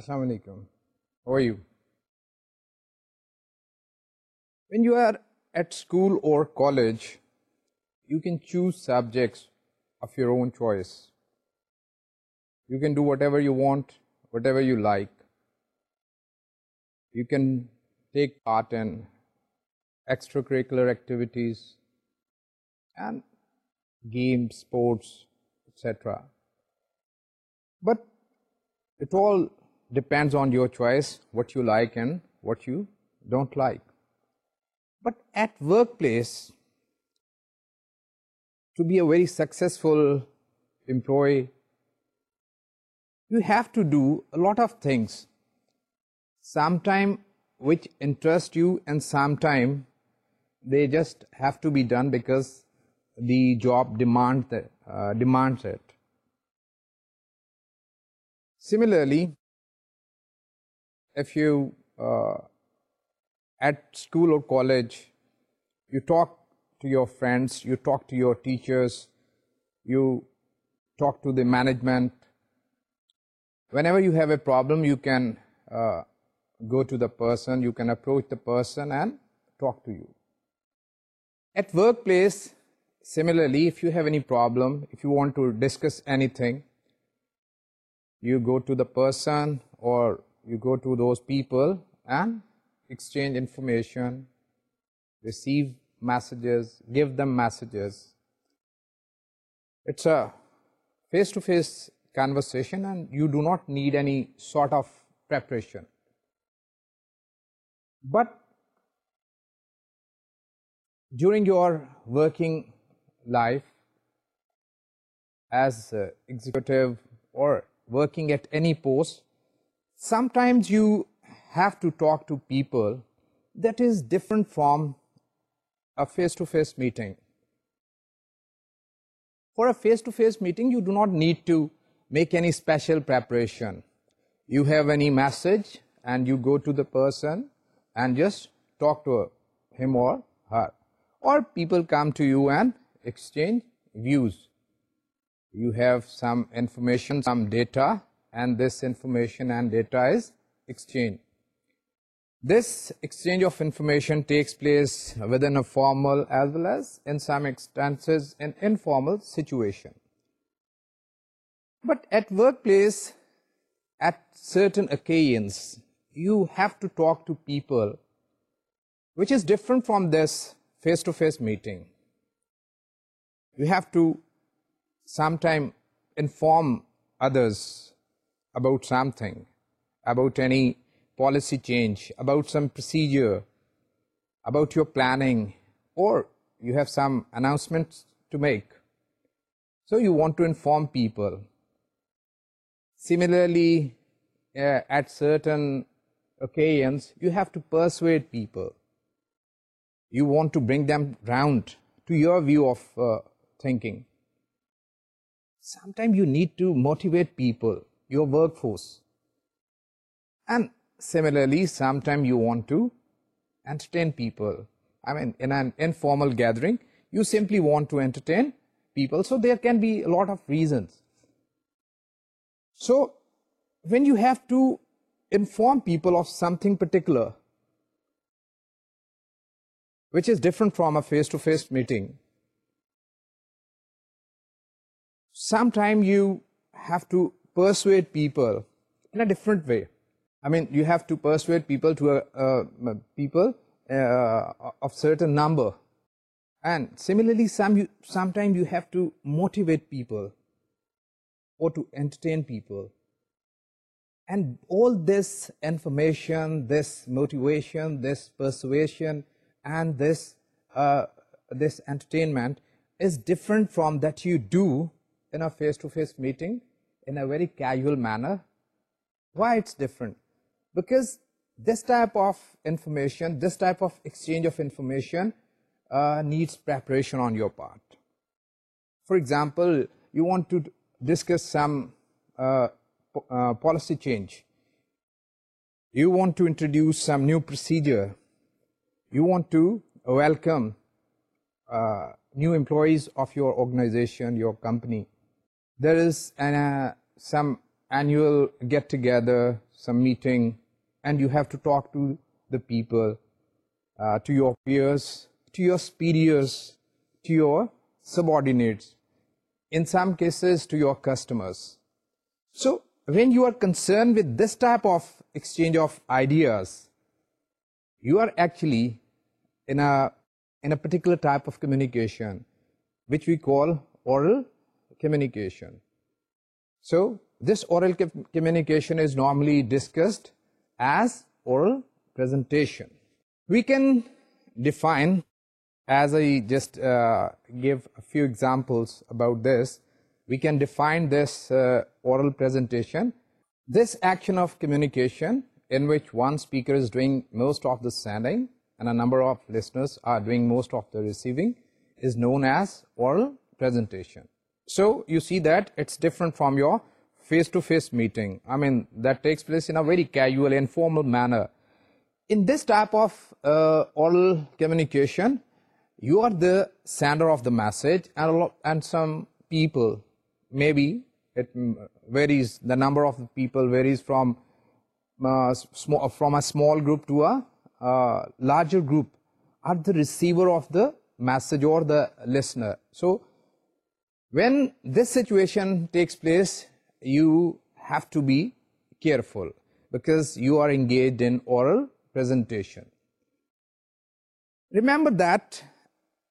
Assalamu alaikum. How are you? When you are at school or college, you can choose subjects of your own choice. You can do whatever you want, whatever you like. You can take part in extracurricular activities and games, sports, etc. But it all depends on your choice what you like and what you don't like but at workplace to be a very successful employee you have to do a lot of things Some time which interest you and some time they just have to be done because the job demand uh, demands it similarly if you uh, at school or college you talk to your friends you talk to your teachers you talk to the management whenever you have a problem you can uh, go to the person you can approach the person and talk to you at workplace similarly if you have any problem if you want to discuss anything you go to the person or you go to those people and exchange information, receive messages, give them messages. It's a face-to-face conversation and you do not need any sort of preparation. But during your working life as executive or working at any post, sometimes you have to talk to people that is different from a face-to-face meeting. For a face to -face meeting, you do not need to make any special preparation. You have any message and you go to the person and just talk to him or her. Or people come to you and exchange views. You have some information, some data, and this information and data is exchanged. This exchange of information takes place within a formal as well as in some instances an informal situation. But at workplace, at certain occasions, you have to talk to people which is different from this face-to-face meeting. You have to sometime inform others about something, about any policy change, about some procedure, about your planning, or you have some announcements to make. So you want to inform people. Similarly, uh, at certain occasions, you have to persuade people. You want to bring them round to your view of uh, thinking. Sometimes you need to motivate people your workforce. And similarly, sometime you want to entertain people. I mean, in an informal gathering, you simply want to entertain people. So there can be a lot of reasons. So when you have to inform people of something particular, which is different from a face-to-face meeting, sometime you have to persuade people in a different way. I mean, you have to persuade people to a, people uh, of certain number. And similarly, some you, sometimes you have to motivate people or to entertain people. And all this information, this motivation, this persuasion, and this, uh, this entertainment is different from that you do in a face to -face meeting in a very casual manner. Why it's different? Because this type of information, this type of exchange of information uh, needs preparation on your part. For example, you want to discuss some uh, po uh, policy change. You want to introduce some new procedure. You want to welcome uh, new employees of your organization, your company. There is an uh, some annual get together some meeting and you have to talk to the people uh, to your peers to your superiors to your subordinates in some cases to your customers so when you are concerned with this type of exchange of ideas you are actually in a in a particular type of communication which we call oral communication so, this oral communication is normally discussed as oral presentation. We can define, as I just uh, give a few examples about this, we can define this uh, oral presentation, this action of communication in which one speaker is doing most of the sending and a number of listeners are doing most of the receiving is known as oral presentation so you see that it's different from your face-to-face meeting. I mean, that takes place in a very casual, informal manner. In this type of uh, oral communication, you are the sender of the message and, some people, maybe it varies, the number of people varies from, uh, from a small group to a uh, larger group, are the receiver of the message or the listener. So, when this situation takes place you have to be careful because you are engaged in oral presentation remember that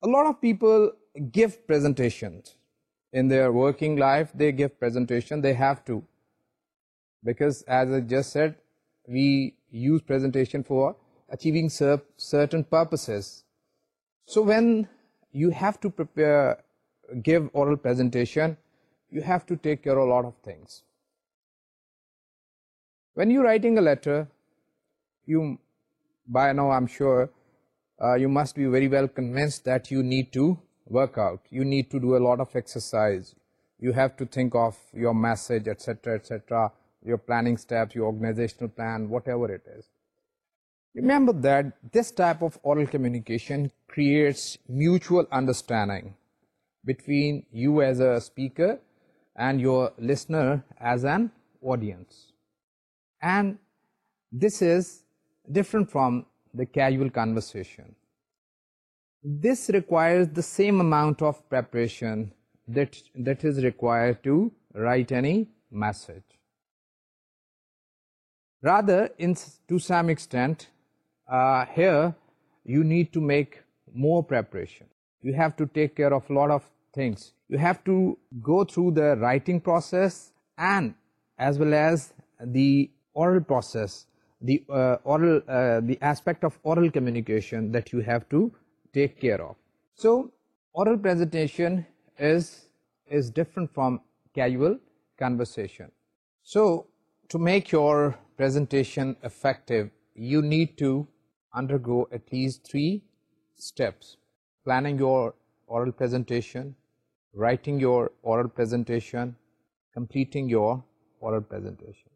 a lot of people give presentations in their working life they give presentation they have to because as i just said we use presentation for achieving certain purposes so when you have to prepare give oral presentation, you have to take care of a lot of things. When you're writing a letter, you, by now I'm sure, uh, you must be very well convinced that you need to work out. You need to do a lot of exercise. You have to think of your message, etc., etc., your planning steps, your organizational plan, whatever it is. Remember that this type of oral communication creates mutual understanding between you as a speaker and your listener as an audience. And this is different from the casual conversation. This requires the same amount of preparation that, that is required to write any message. Rather, in, to some extent, uh, here you need to make more preparation you have to take care of a lot of things. You have to go through the writing process and as well as the oral process, the uh, oral, uh, the aspect of oral communication that you have to take care of. So oral presentation is, is different from casual conversation. So to make your presentation effective, you need to undergo at least three steps planning your oral presentation, writing your oral presentation, completing your oral presentation.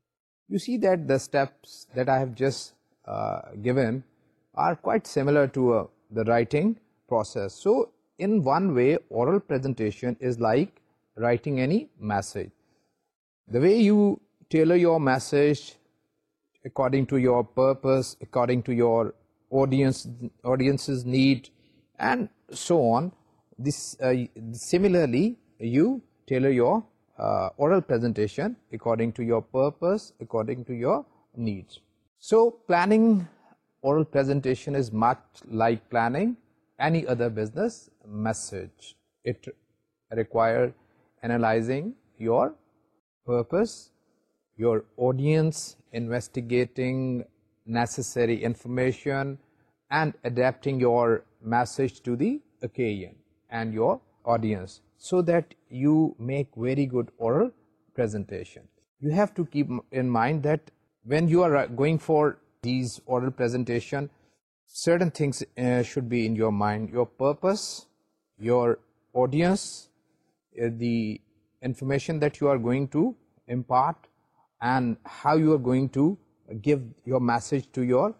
You see that the steps that I have just uh, given are quite similar to uh, the writing process. So in one way, oral presentation is like writing any message. The way you tailor your message according to your purpose, according to your audience's need, and so on this uh, similarly you tailor your uh, oral presentation according to your purpose according to your needs so planning oral presentation is much like planning any other business message it requires analyzing your purpose your audience investigating necessary information and adapting your message to the occasion and your audience so that you make very good oral presentation. You have to keep in mind that when you are uh, going for these oral presentation, certain things uh, should be in your mind. Your purpose, your audience, uh, the information that you are going to impart and how you are going to give your message to your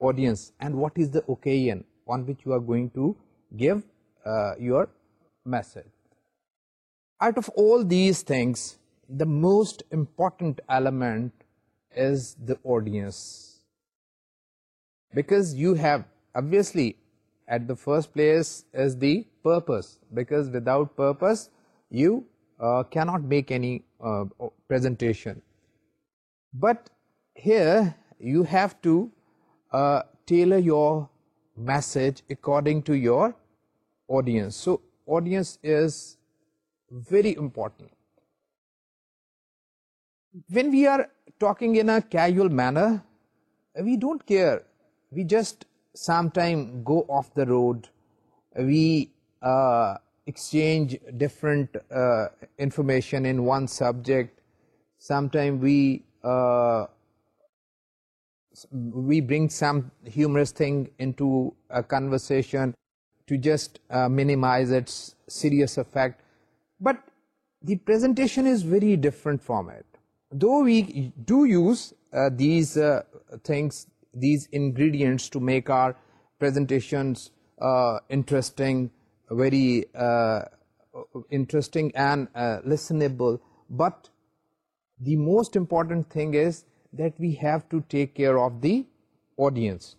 audience and what is the occasion on which you are going to give uh, your message. Out of all these things, the most important element is the audience. Because you have, obviously, at the first place is the purpose. Because without purpose, you uh, cannot make any uh, presentation. But here, you have to tailor your message according to your audience. So audience is very important. When we are talking in a casual manner, we don't care. We just sometime go off the road. We uh, exchange different uh, information in one subject. Sometime we... Uh, we bring some humorous thing into a conversation to just uh, minimize its serious effect. But the presentation is very different from it. Though we do use uh, these uh, things, these ingredients to make our presentations interesting, very interesting and listenable, but the most important thing is that we have to take care of the audience.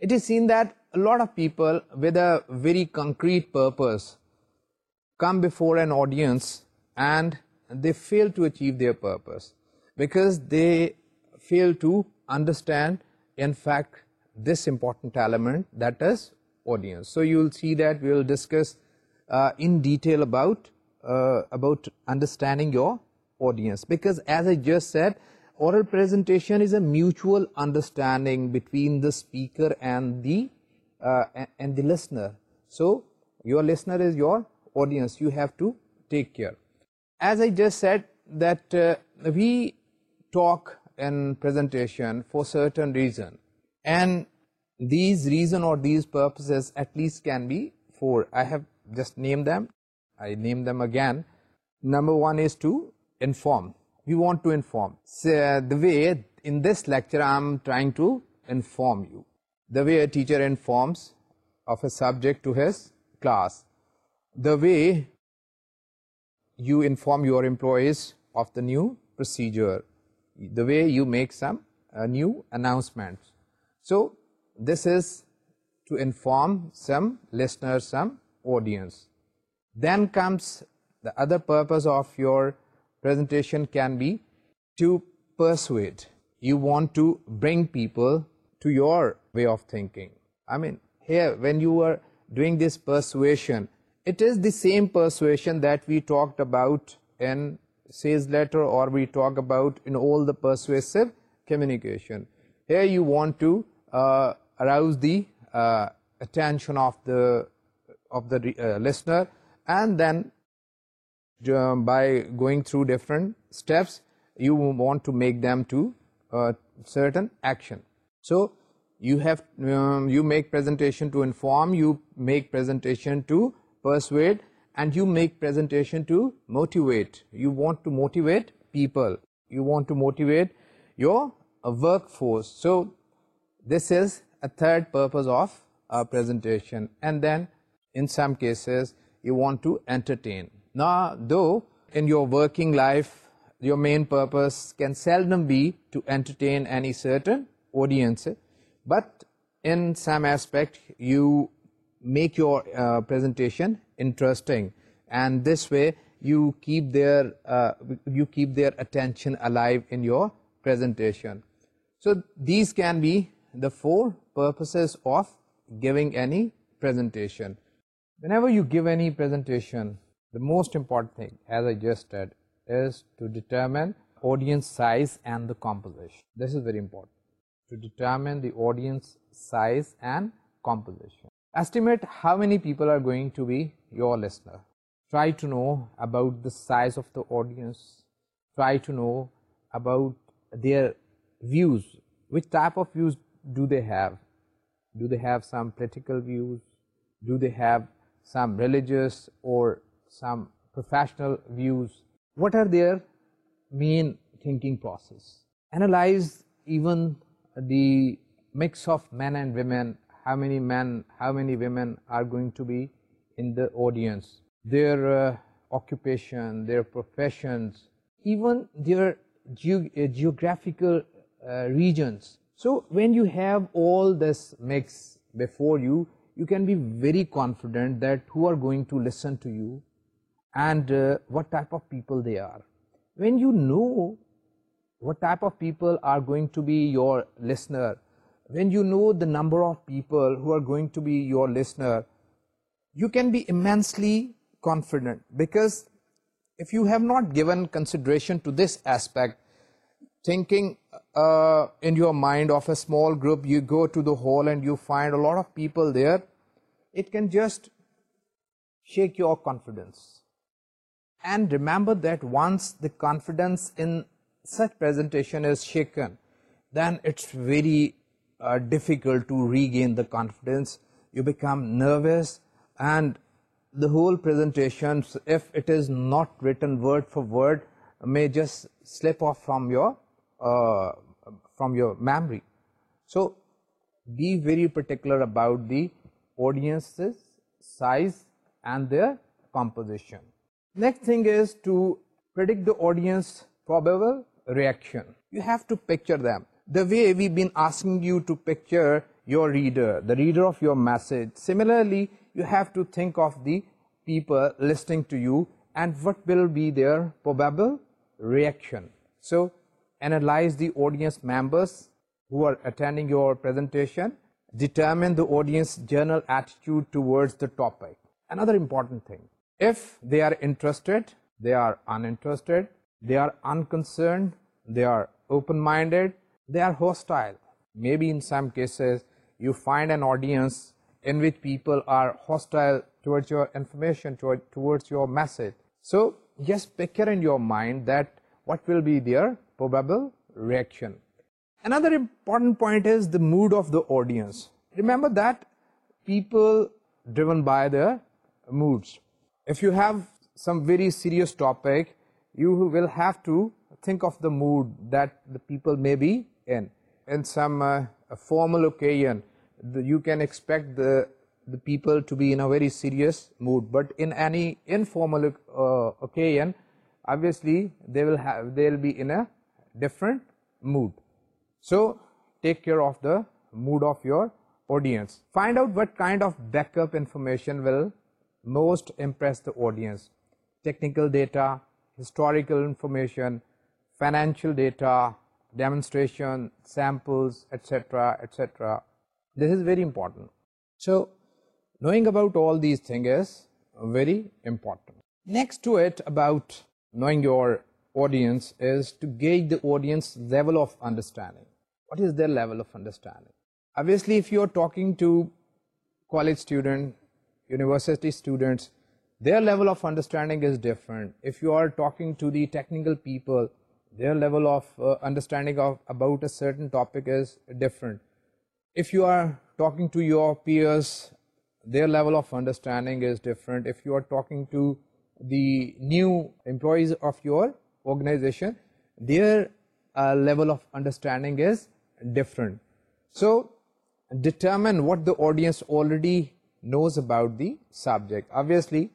It is seen that a lot of people with a very concrete purpose come before an audience and they fail to achieve their purpose because they fail to understand in fact this important element that is audience. So you will see that we will discuss uh, in detail about uh, about understanding your audience because as I just said, oral presentation is a mutual understanding between the speaker and the uh, and the listener. So your listener is your audience. You have to take care. As I just said that uh, we talk in presentation for certain reason and these reason or these purposes at least can be four. I have just named them. I name them again. Number one is to inform. We want to inform. the way in this lecture I am trying to inform you. The way a teacher informs of a subject to his class. The way you inform your employees of the new procedure. The way you make some uh, new announcements. So this is to inform some listeners, some audience. Then comes the other purpose of your presentation can be to persuade. You want to bring people to your way of thinking. I mean, here, when you are doing this persuasion, it is the same persuasion that we talked about in sales letter or we talk about in all the persuasive communication. Here you want to uh, arouse the uh, attention of the, of the uh, listener and then by going through different steps you want to make them to certain action so you have um, you make presentation to inform you make presentation to persuade and you make presentation to motivate you want to motivate people you want to motivate your uh, workforce so this is a third purpose of presentation and then in some cases you want to entertain now, though, in your working life, your main purpose can seldom be to entertain any certain audience, but in some aspect, you make your uh, presentation interesting, and this way, you keep their uh, you keep their attention alive in your presentation. So, these can be the four purposes of giving any presentation. Whenever you give any presentation, the most important thing as I just said is to determine audience size and the composition. This is very important to determine the audience size and composition. Estimate how many people are going to be your listener. Try to know about the size of the audience. Try to know about their views. Which type of views do they have? Do they have some political views? Do they have some religious or some professional views. What are their main thinking process? Analyze even the mix of men and women, how many men, how many women are going to be in the audience, their uh, occupation, their professions, even their uh, geographical uh, regions. So when you have all this mix before you, you can be very confident that who are going to listen to you, and uh, what type of people they are. When you know what type of people are going to be your listener, when you know the number of people who are going to be your listener, you can be immensely confident because if you have not given consideration to this aspect, thinking uh, in your mind of a small group, you go to the hall and you find a lot of people there, it can just shake your confidence and remember that once the confidence in such presentation is shaken then it's very uh, difficult to regain the confidence you become nervous and the whole presentation if it is not written word for word may just slip off from your uh, from your memory so be very particular about the audience's size and their composition Next thing is to predict the audience probable reaction. You have to picture them. The way we've been asking you to picture your reader, the reader of your message. Similarly, you have to think of the people listening to you and what will be their probable reaction. So, analyze the audience members who are attending your presentation. Determine the audience general attitude towards the topic. Another important thing, if they are interested they are uninterested they are unconcerned they are open-minded they are hostile maybe in some cases you find an audience in which people are hostile towards your information towards your message so just pick it in your mind that what will be their probable reaction another important point is the mood of the audience remember that people driven by their moods if you have some very serious topic you will have to think of the mood that the people may be in in some uh, formal occasion you can expect the the people to be in a very serious mood but in any informal uh, occasion obviously they will have they'll be in a different mood so take care of the mood of your audience find out what kind of backup information will most impress the audience. Technical data, historical information, financial data, demonstration, samples, etc., etc. This is very important. So, knowing about all these things is very important. Next to it about knowing your audience is to gauge the audience level of understanding. What is their level of understanding? Obviously, if you are talking to college student, university students, their level of understanding is different. If you are talking to the technical people, their level of uh, understanding about a certain topic is different. If you are talking to your peers, their level of understanding is different. If you are talking to the new employees of your organization, their uh, level of understanding is different. So determine what the audience already knows about the subject. Obviously,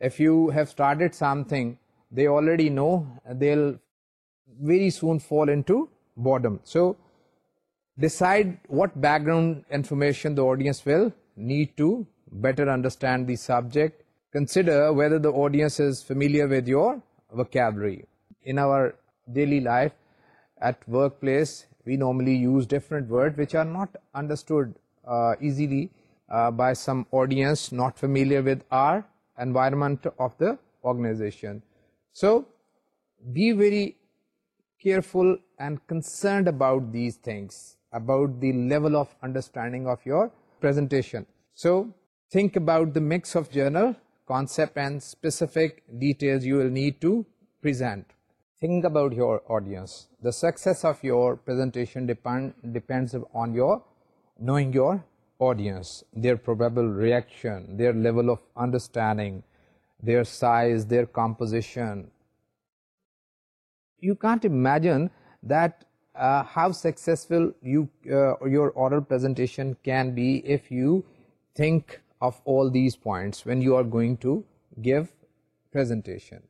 if you have started something, they already know, they'll very soon fall into boredom. So, decide what background information the audience will need to better understand the subject. Consider whether the audience is familiar with your vocabulary. In our daily life, at workplace, we normally use different words which are not understood uh, easily. Uh, by some audience not familiar with our environment of the organization. So be very careful and concerned about these things, about the level of understanding of your presentation. So think about the mix of general concept and specific details you will need to present. Think about your audience. The success of your presentation depends on your knowing your audience, their probable reaction, their level of understanding, their size, their composition. You can't imagine that uh, how successful you uh, your oral presentation can be if you think of all these points when you are going to give presentation.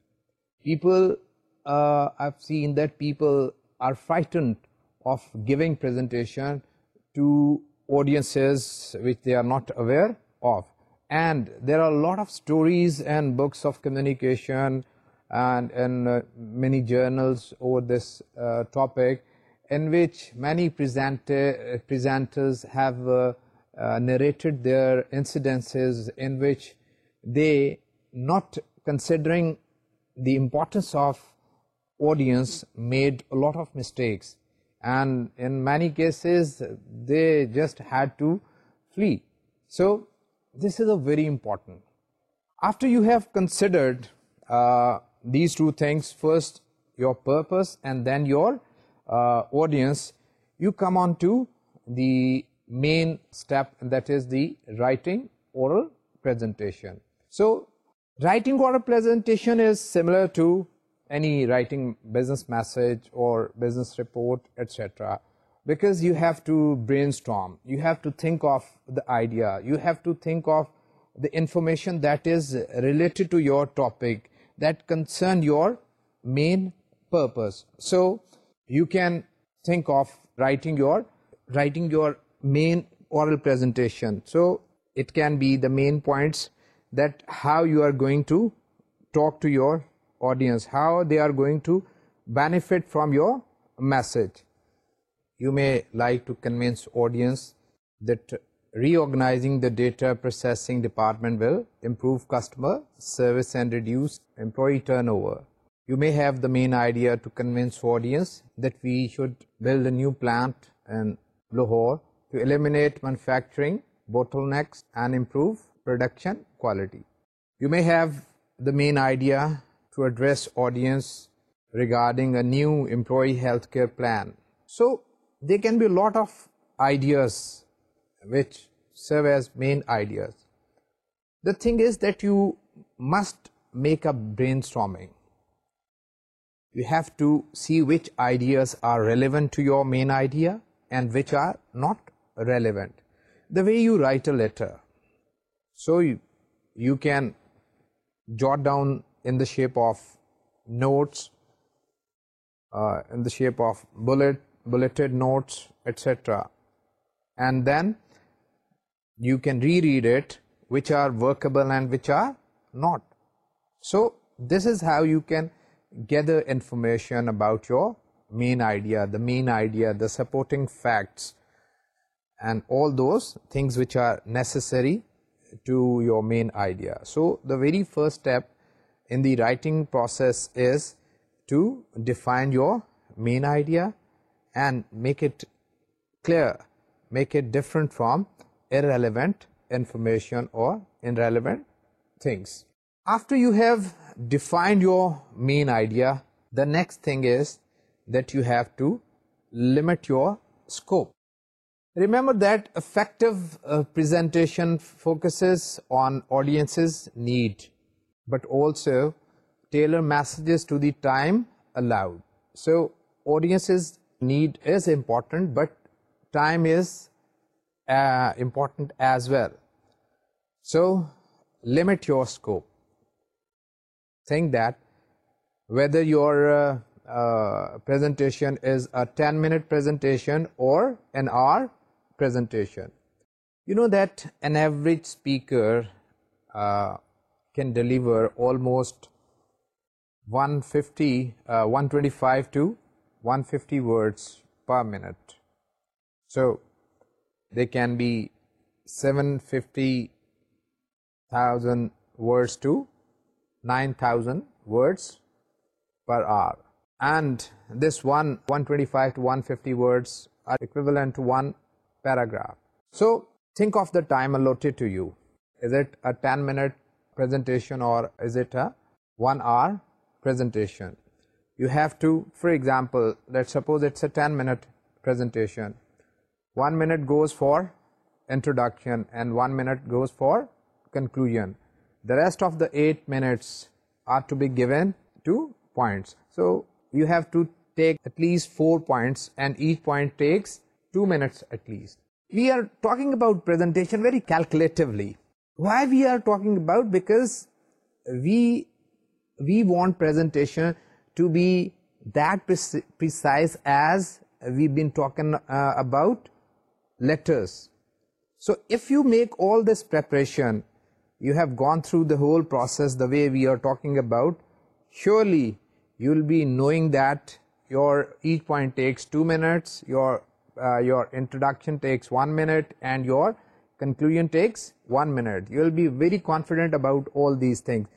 People, uh, I've seen that people are frightened of giving presentation to audiences which they are not aware of. And there are a lot of stories and books of communication and, uh, many journals over this uh, topic in which many uh, presenters have narrated their incidences in which they not considering the importance of audience made a lot of mistakes and in many cases they just had to flee. So this is a very important. After you have considered uh, these two things, first your purpose and then your uh, audience, you come on to the main step that is the writing oral presentation. So writing oral presentation is similar to any writing business message or business report, etc. Because you have to brainstorm, you have to think of the idea, you have to think of the information that is related to your topic that concern your main purpose. So you can think of writing your, writing your main oral presentation. So it can be the main points that how you are going to talk to your audience, how they are going to benefit from your message. You may like to convince audience that reorganizing the data processing department will improve customer service and reduce employee turnover. You may have the main idea to convince audience that we should build a new plant in Lahore to eliminate manufacturing bottlenecks and improve production quality. You may have the main idea to address audience regarding a new employee healthcare plan. So there can be a lot of ideas which serve as main ideas. The thing is that you must make a brainstorming. You have to see which ideas are relevant to your main idea and which are not relevant. The way you write a letter, so you, you can jot down in the shape of notes uh, in the shape of bullet bulleted notes etc and then you can reread it which are workable and which are not so this is how you can gather information about your main idea the main idea the supporting facts and all those things which are necessary to your main idea so the very first step in the writing process is to define your main idea and make it clear, make it different from irrelevant information or irrelevant things. After you have defined your main idea, the next thing is that you have to limit your scope. Remember that effective uh, presentation focuses on audience's need but also tailor messages to the time allowed. So audiences need is important but time is uh, important as well. So limit your scope. Think that whether your uh, uh, presentation is a 10 minute presentation or an hour presentation. You know that an average speaker can deliver almost 150, uh, 125 to 150 words per minute. So, they can be 750,000 words to 9,000 words per hour. And this one, 125 to 150 words are equivalent to one paragraph. So, think of the time allotted to you. Is it a 10 minute presentation or is it a one hour presentation you have to for example let's suppose it's a 10 minute presentation one minute goes for introduction and one minute goes for conclusion the rest of the eight minutes are to be given to points so you have to take at least four points and each point takes two minutes at least we are talking about presentation very calculatively why we are talking about because we we want presentation to be that precise as we've been talking uh, about letters so if you make all this preparation you have gone through the whole process the way we are talking about surely you'll be knowing that your each point takes two minutes your uh, your introduction takes one minute and your conclusion takes one minute. You will be very confident about all these things.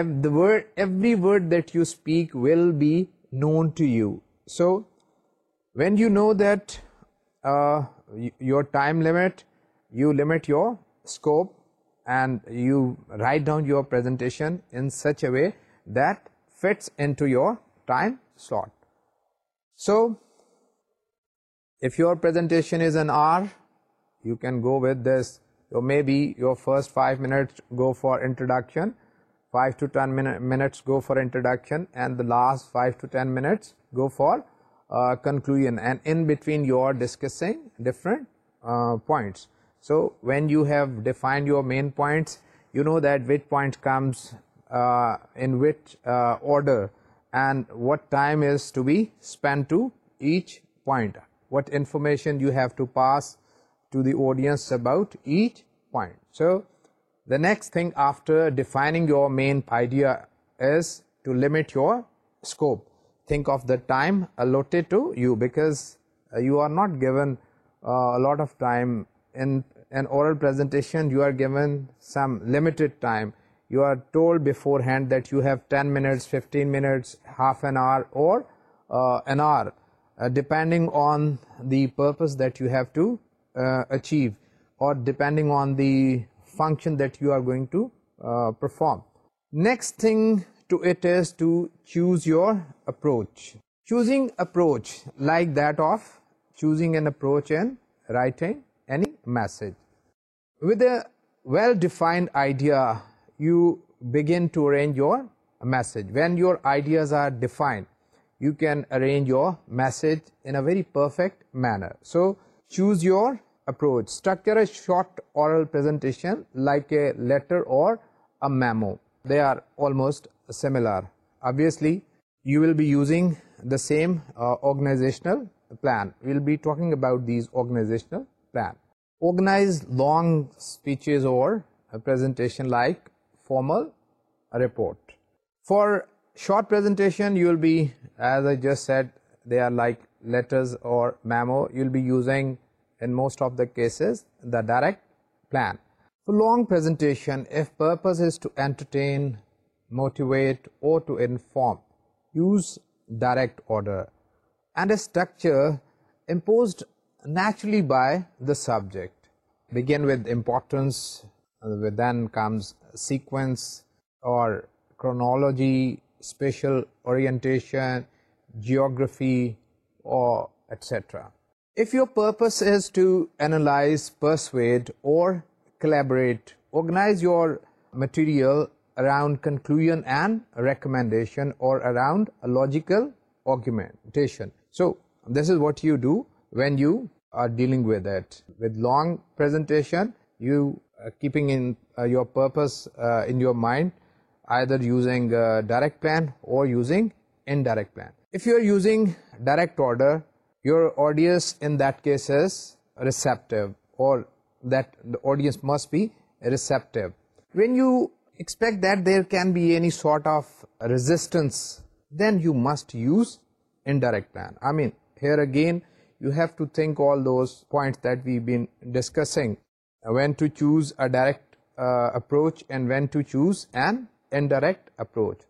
every word that you speak will be known to you. So, when you know that uh, your time limit, you limit your scope and you write down your presentation in such a way that fits into your time slot. So, if your presentation is an hour, you can go with this so maybe your first 5 minutes go for introduction 5 to 10 minutes go for introduction and the last 5 to 10 minutes go for uh, conclusion and in between you are discussing different uh, points so when you have defined your main points you know that which point comes uh, in which order and what time is to be spent to each point what information you have to pass to the audience about each point. So, the next thing after defining your main idea is to limit your scope. Think of the time allotted to you because uh, you are not given uh, a lot of time in an oral presentation you are given some limited time you are told beforehand that you have 10 minutes 15 minutes half an hour or uh, an hour depending on the purpose that you have to uh, achieve, or depending on the function that you are going to uh, perform. Next thing to it is to choose your approach. Choosing approach like that of choosing an approach and writing any message. With a well-defined idea, you begin to arrange your message. When your ideas are defined, you can arrange your message in a very perfect manner. So choose your approach. Structure a short oral presentation like a letter or a memo. They are almost similar. Obviously, you will be using the same uh, organizational plan. We'll be talking about these organizational plan. Organize long speeches or a presentation like formal report. For short presentation, you will be, as I just said, they are like letters or memo you'll be using in most of the cases the direct plan for long presentation if purpose is to entertain motivate or to inform use direct order and a structure imposed naturally by the subject begin with importance then comes sequence or chronology spatial orientation geography or etc. If your purpose is to analyze, persuade or collaborate, organize your material around conclusion and recommendation or around a logical argumentation. So this is what you do when you are dealing with it. With long presentation, you are keeping in uh, your purpose uh, in your mind either using direct plan or using indirect plan if you are using direct order your audience in that case is receptive or that the audience must be receptive when you expect that there can be any sort of resistance then you must use indirect plan i mean here again you have to think all those points that we've been discussing when to choose a direct uh, approach and when to choose an indirect approach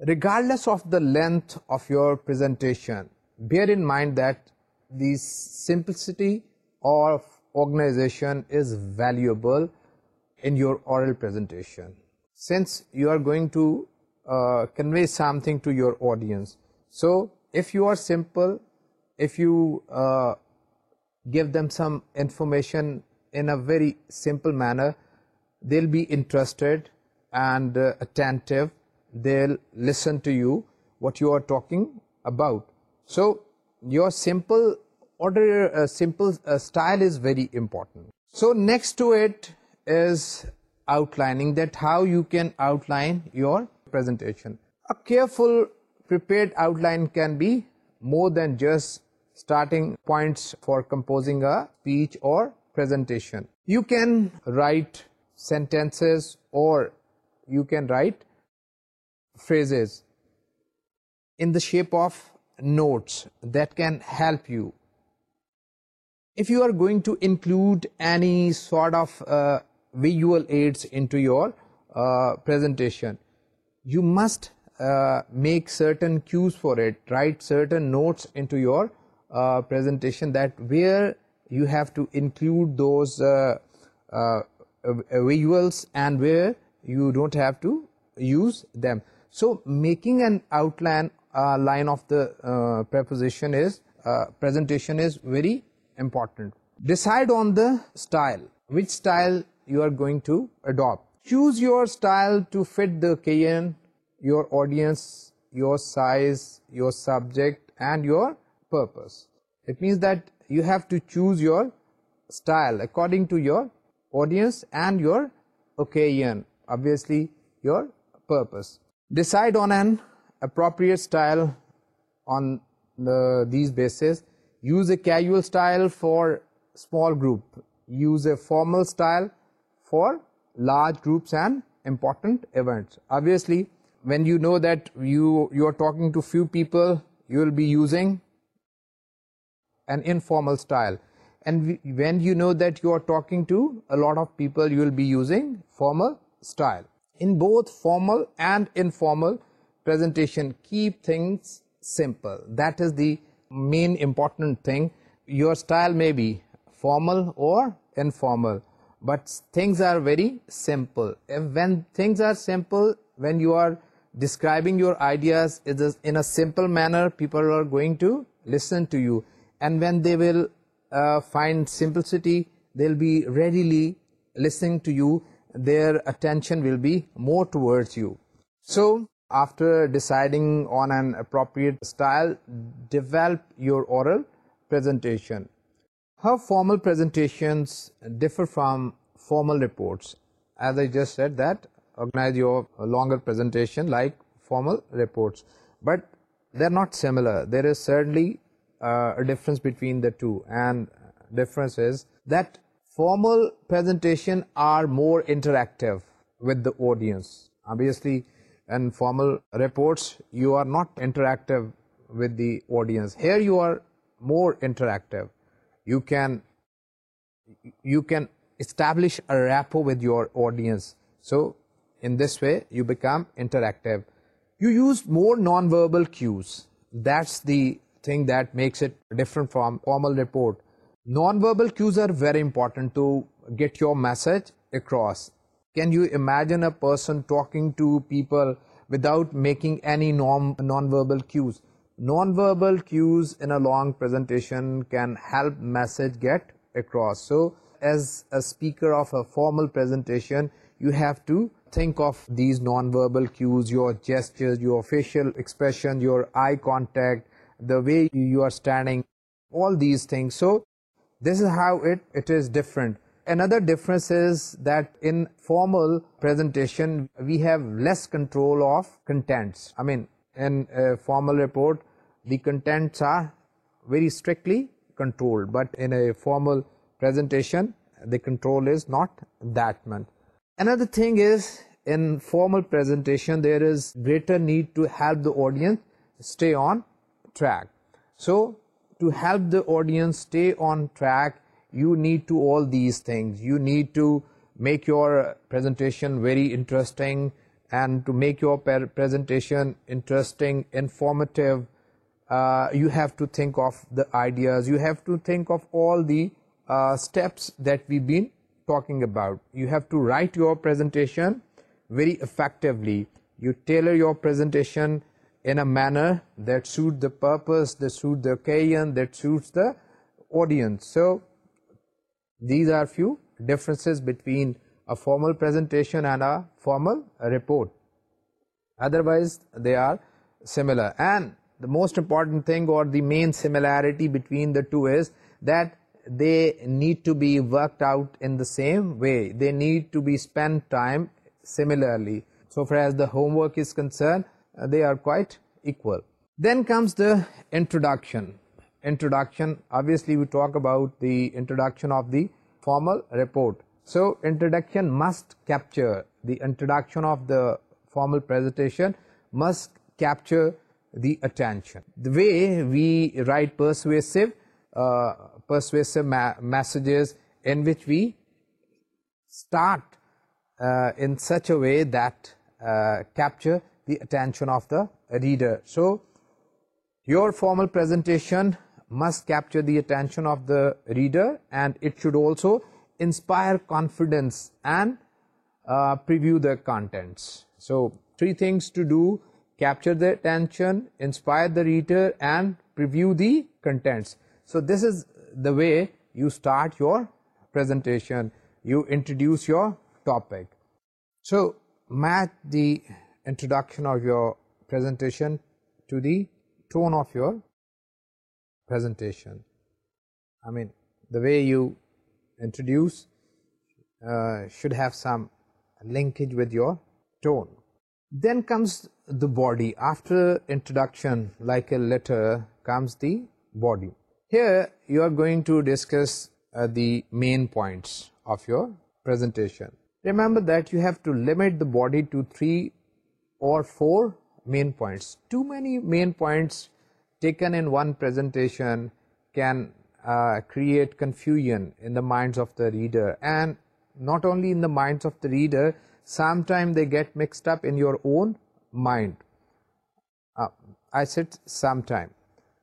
regardless of the length of your presentation, bear in mind that the simplicity of organization is valuable in your oral presentation. Since you are going to uh, convey something to your audience, so if you are simple, if you uh, give them some information in a very simple manner, they'll be interested and uh, attentive they'll listen to you what you are talking about so your simple order uh, simple uh, style is very important so next to it is outlining that how you can outline your presentation a careful prepared outline can be more than just starting points for composing a speech or presentation you can write sentences or you can write phrases in the shape of notes that can help you. If you are going to include any sort of uh, visual aids into your uh, presentation, you must uh, make certain cues for it, write certain notes into your presentation that where you have to include those visuals and where you don't have to use them. So making an outline uh, line of the uh, preposition is uh, presentation is very important. Decide on the style, which style you are going to adopt. Choose your style to fit the occasion, your audience, your size, your subject and your purpose. It means that you have to choose your style according to your audience and your occasion, obviously your purpose decide on an appropriate style on these bases. Use a casual style for small group. Use a formal style for large groups and important events. Obviously, when you know that you, you are talking to few people, you will be using an informal style. And when you know that you are talking to a lot of people, you will be using formal style. In both formal and informal presentation, keep things simple. That is the main important thing. Your style may be formal or informal, but things are very simple. When things are simple, when you are describing your ideas in a simple manner, people are going to listen to you, and when they will uh, find simplicity, they'll be readily listening to you their attention will be more towards you. So, after deciding on an appropriate style, develop your oral presentation. How formal presentations differ from formal reports? As I just said that, organize your longer presentation like formal reports. But they're not similar. There is certainly uh, a difference between the two. And difference is that formal presentation are more interactive with the audience. Obviously, in formal reports, you are not interactive with the audience. Here you are more interactive. You can, you can establish a rapport with your audience. So, in this way, you become interactive. You use more nonverbal cues. That's the thing that makes it different from formal report. Non-verbal cues are very important to get your message across. Can you imagine a person talking to people without making any non-verbal cues? Non-verbal cues in a long presentation can help message get across. So as a speaker of a formal presentation, you have to think of these non-verbal cues, your gestures, your facial expression, your eye contact, the way you are standing, all these things. So this is how it it is different another difference is that in formal presentation we have less control of contents i mean in a formal report the contents are very strictly controlled but in a formal presentation the control is not that much another thing is in formal presentation there is greater need to help the audience stay on track so to help the audience stay on track, you need to all these things. You need to make your presentation very interesting, and to make your presentation interesting, informative, uh, you have to think of the ideas. You have to think of all the uh, steps that we've been talking about. You have to write your presentation very effectively. You tailor your presentation in a manner that suits the purpose, that suits the occasion, that suits the audience. So, these are few differences between a formal presentation and a formal report. Otherwise, they are similar. And the most important thing or the main similarity between the two is that they need to be worked out in the same way. They need to be spent time similarly. So far as the homework is concerned, they are quite equal. Then comes the introduction. Introduction, obviously we talk about the introduction of the formal report. So introduction must capture, the introduction of the formal presentation must capture the attention. The way we write persuasive, uh, persuasive messages in which we start uh, in such a way that uh, capture the attention of the reader. So, your formal presentation must capture the attention of the reader and it should also inspire confidence and uh, preview the contents. So, three things to do, capture the attention, inspire the reader and preview the contents. So, this is the way you start your presentation, you introduce your topic. So, match the introduction of your presentation to the tone of your presentation. I mean the way you introduce uh, should have some linkage with your tone. Then comes the body after introduction like a letter comes the body. Here you are going to discuss uh, the main points of your presentation. Remember that you have to limit the body to three or four main points. Too many main points taken in one presentation can uh, create confusion in the minds of the reader and not only in the minds of the reader, sometimes they get mixed up in your own mind. Uh, I said sometime.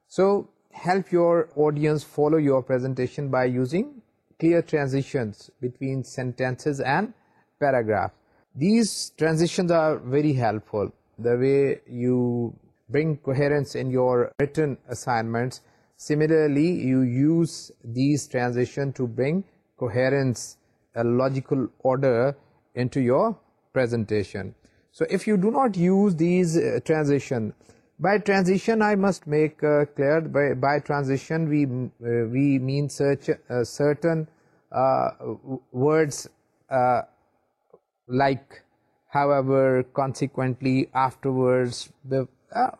So help your audience follow your presentation by using clear transitions between sentences and paragraphs these transitions are very helpful the way you bring coherence in your written assignments similarly you use these transition to bring coherence a logical order into your presentation so if you do not use these uh, transition by transition i must make uh, clear by by transition we uh, we mean such uh, certain words like however consequently afterwards uh,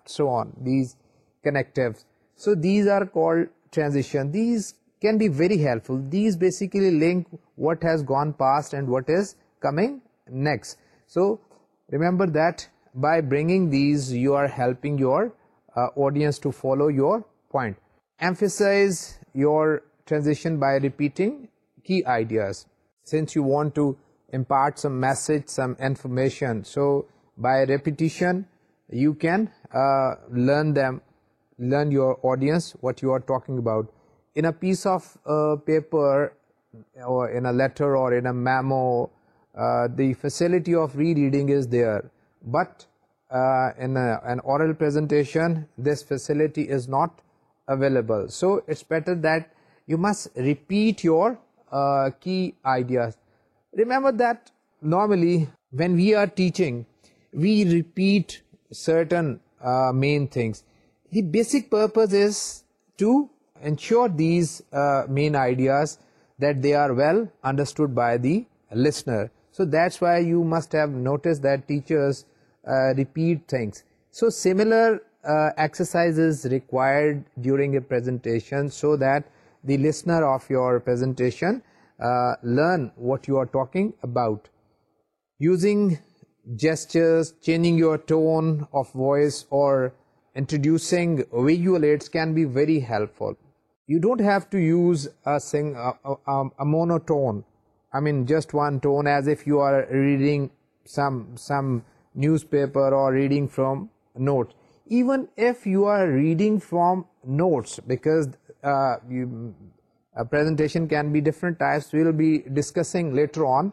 so on these connectives so these are called transition these can be very helpful these basically link what has gone past and what is coming next so remember that by bringing these you are helping your uh, audience to follow your point emphasize your transition by repeating key ideas since you want to impart some message, some information. So by repetition, you can uh, learn them, learn your audience what you are talking about. In a piece of uh, paper or in a letter or in a memo, uh, the facility of re-reading is there. But in an oral presentation, this facility is not available. So it's better that you must repeat your key ideas remember that normally when we are teaching we repeat certain uh, main things the basic purpose is to ensure these uh, main ideas that they are well understood by the listener so that's why you must have noticed that teachers uh, repeat things so similar exercises required during a presentation so that the listener of your presentation uh, learn what you are talking about. Using gestures, changing your tone of voice, or introducing visual aids can be very helpful. You don't have to use a monotone, I mean just one tone, as if you are reading some newspaper or reading from notes. Even if you are reading from notes, because uh, a presentation can be different types we will be discussing later on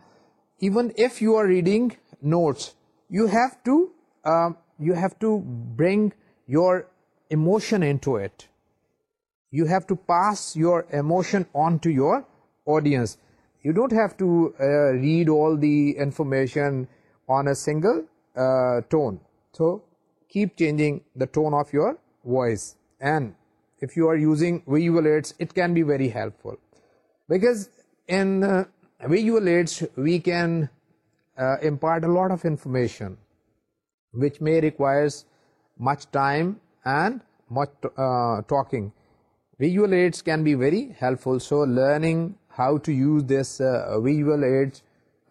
even if you are reading notes you have to um, you have to bring your emotion into it you have to pass your emotion on to your audience you don't have to uh, read all the information on a single uh, tone so keep changing the tone of your voice and if you are using visual aids, it can be very helpful. Because in uh, aids we can uh, impart a lot of information, which may requires much time and much uh, talking. Visual aids can be very helpful. So learning how to use this uh, visual aids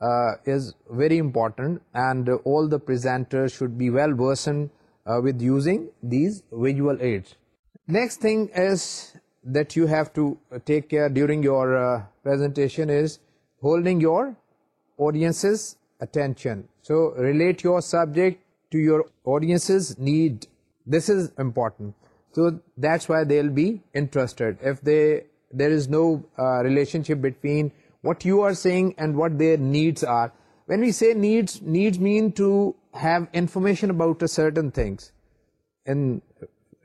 uh, is very important and all the presenters should be well versed uh, with using these visual aids. Next thing is that you have to take care during your uh, presentation is holding your audience's attention. So relate your subject to your audience's need. This is important. So that's why they'll be interested. If there is no uh, relationship between what you are saying and what their needs are. When we say needs mean to have information about a certain things. In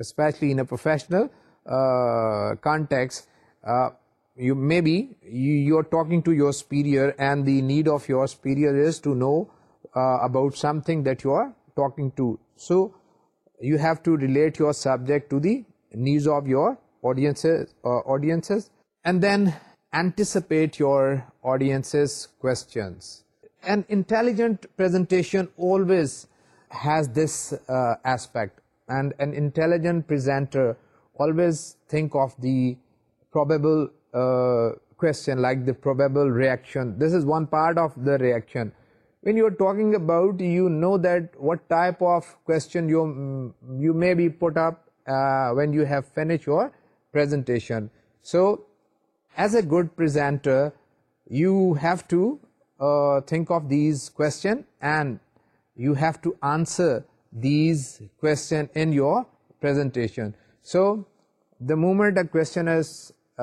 especially in a professional uh, context, uh, you maybe you, are talking to your superior and the need of your superior is to know uh, about something that you are talking to. So you have to relate your subject to the needs of your audiences audiences and then anticipate your audience's questions. An intelligent presentation always has this aspect and an intelligent presenter always think of the probable uh, question like the probable reaction this is one part of the reaction when you are talking about you know that what type of question you you may be put up uh, when you have finished your presentation so as a good presenter you have to uh, think of these question and you have to answer these questions in your presentation. So, the moment a question is uh,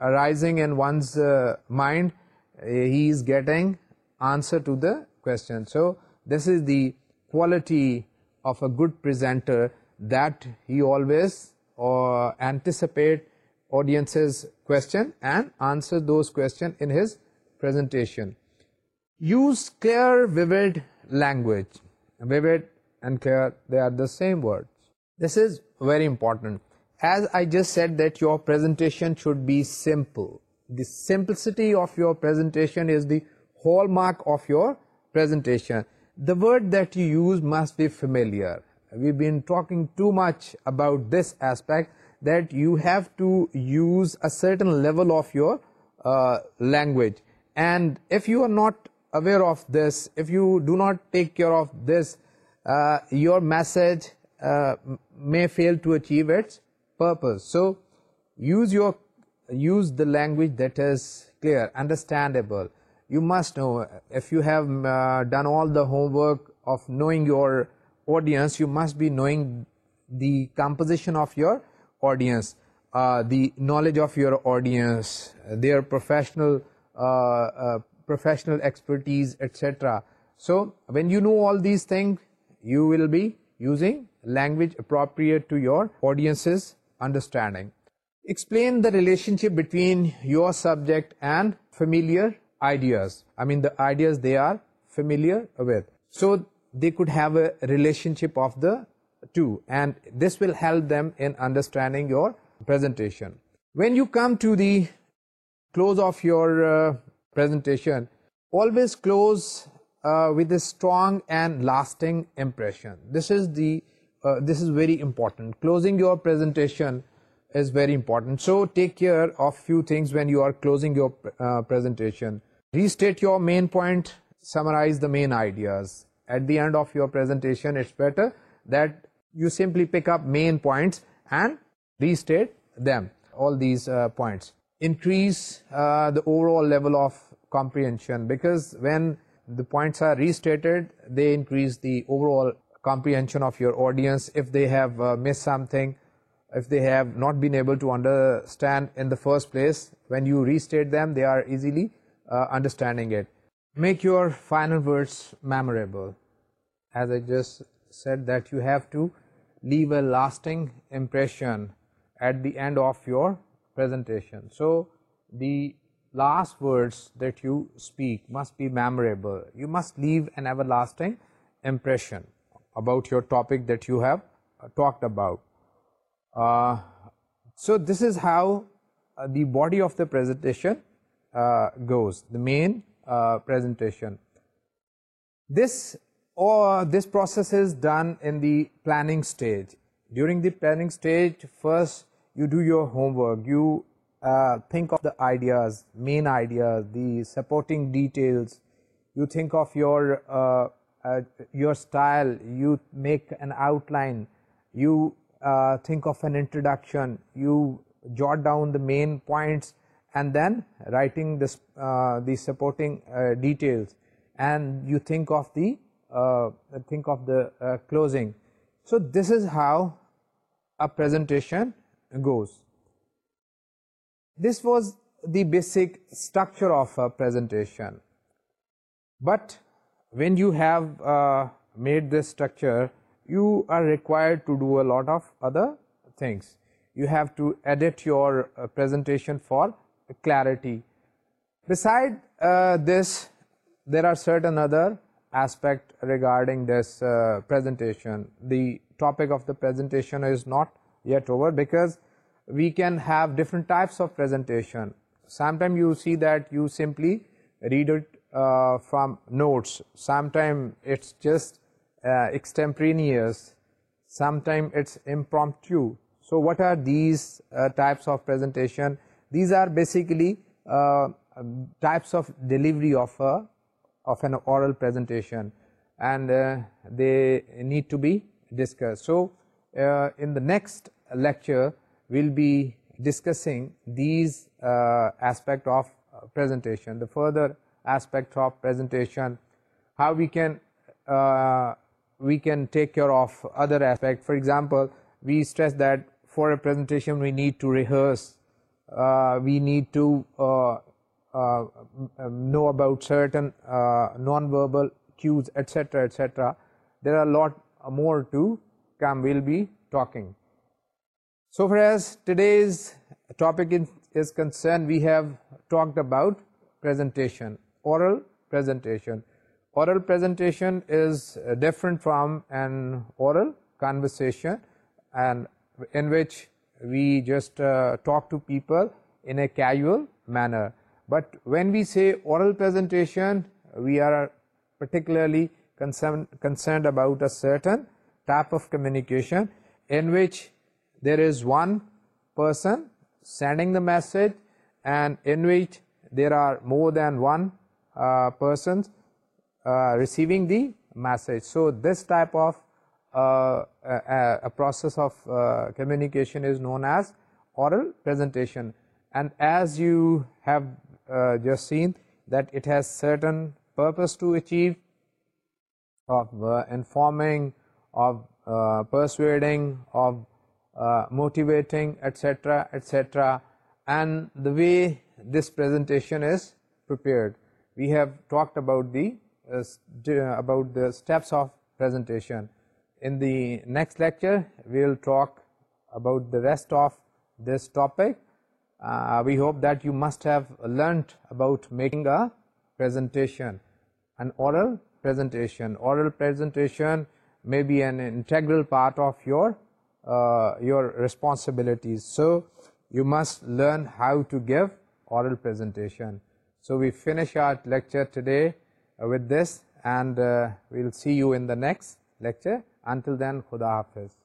arising in one's uh, mind, eh, he is getting answer to the question. So, this is the quality of a good presenter that he always or uh, anticipate audience's question and answer those questions in his presentation. Use clear, vivid language. Vivid and care, they are the same words. This is very important. As I just said that your presentation should be simple. The simplicity of your presentation is the hallmark of your presentation. The word that you use must be familiar. We've been talking too much about this aspect that you have to use a certain level of your uh, language. And if you are not aware of this, if you do not take care of this, uh, your message uh, may fail to achieve its purpose. So use your use the language that is clear, understandable. You must know if you have uh, done all the homework of knowing your audience, you must be knowing the composition of your audience, the knowledge of your audience, their professional professional expertise, etc. So when you know all these things, you will be using language appropriate to your audience's understanding. Explain the relationship between your subject and familiar ideas. I mean the ideas they are familiar with. So they could have a relationship of the two and this will help them in understanding your presentation. When you come to the close of your uh, presentation, always close uh, with a strong and lasting impression. This is the uh, this is very important. Closing your presentation is very important. So take care of few things when you are closing your uh, presentation. Restate your main point, summarize the main ideas. At the end of your presentation, it's better that you simply pick up main points and restate them, all these points. Increase the overall level of comprehension because when the points are restated, they increase the overall comprehension of your audience if they have uh, missed something, if they have not been able to understand in the first place. When you restate them, they are easily uh, understanding it. Make your final words memorable. As I just said, that you have to leave a lasting impression at the end of your presentation. So, the last words that you speak must be memorable. You must leave an everlasting impression about your topic that you have uh, talked about. Uh, so this is how uh, the body of the presentation goes, the main presentation. This, or this process is done in the planning stage. During the planning stage, first you do your homework. You think of the ideas, main ideas, the supporting details. You think of your, uh, uh, your style, you make an outline, you uh, think of an introduction, you jot down the main points and then writing this, the supporting details and you think of the, think of the closing. So this is how a presentation goes this was the basic structure of a presentation but when you have uh, made this structure you are required to do a lot of other things you have to edit your uh, presentation for clarity beside uh, this there are certain other aspect regarding this presentation the topic of the presentation is not yet over because we can have different types of presentation. Sometimes you see that you simply read it uh, from notes. Sometimes it's just uh, extemporaneous. Sometimes it's impromptu. So what are these uh, types of presentation? These are basically types of delivery of, a, of an oral presentation and they need to be discussed. So in the next lecture, we'll be discussing these uh, aspect of uh, presentation the further aspect of presentation how we can uh, we can take care of other aspect for example we stress that for a presentation we need to rehearse uh, we need to know about certain uh, non-verbal cues etc etc there are a lot more to come we'll be talking so far as today's topic is concerned, we have talked about presentation, oral presentation. Oral presentation is different from an oral conversation and in which we just uh, talk to people in a casual manner. But when we say oral presentation, we are particularly concerned about a certain type of communication in which there is one person sending the message and in which there are more than one uh, persons uh, receiving the message. So this type of uh, a, process of communication is known as oral presentation and as you have just seen that it has certain purpose to achieve of informing of persuading of motivating, etc., etc., and the way this presentation is prepared. We have talked about the uh, uh, steps of presentation. In the next lecture, we will talk about the rest of this topic. Uh, we hope that you must have learnt about making a presentation, an oral presentation. Oral presentation may be an integral part of your uh, your responsibilities. So you must learn how to give oral presentation. So we finish our lecture today uh, with this and uh, we'll see you in the next lecture. Until then, Khuda Hafiz.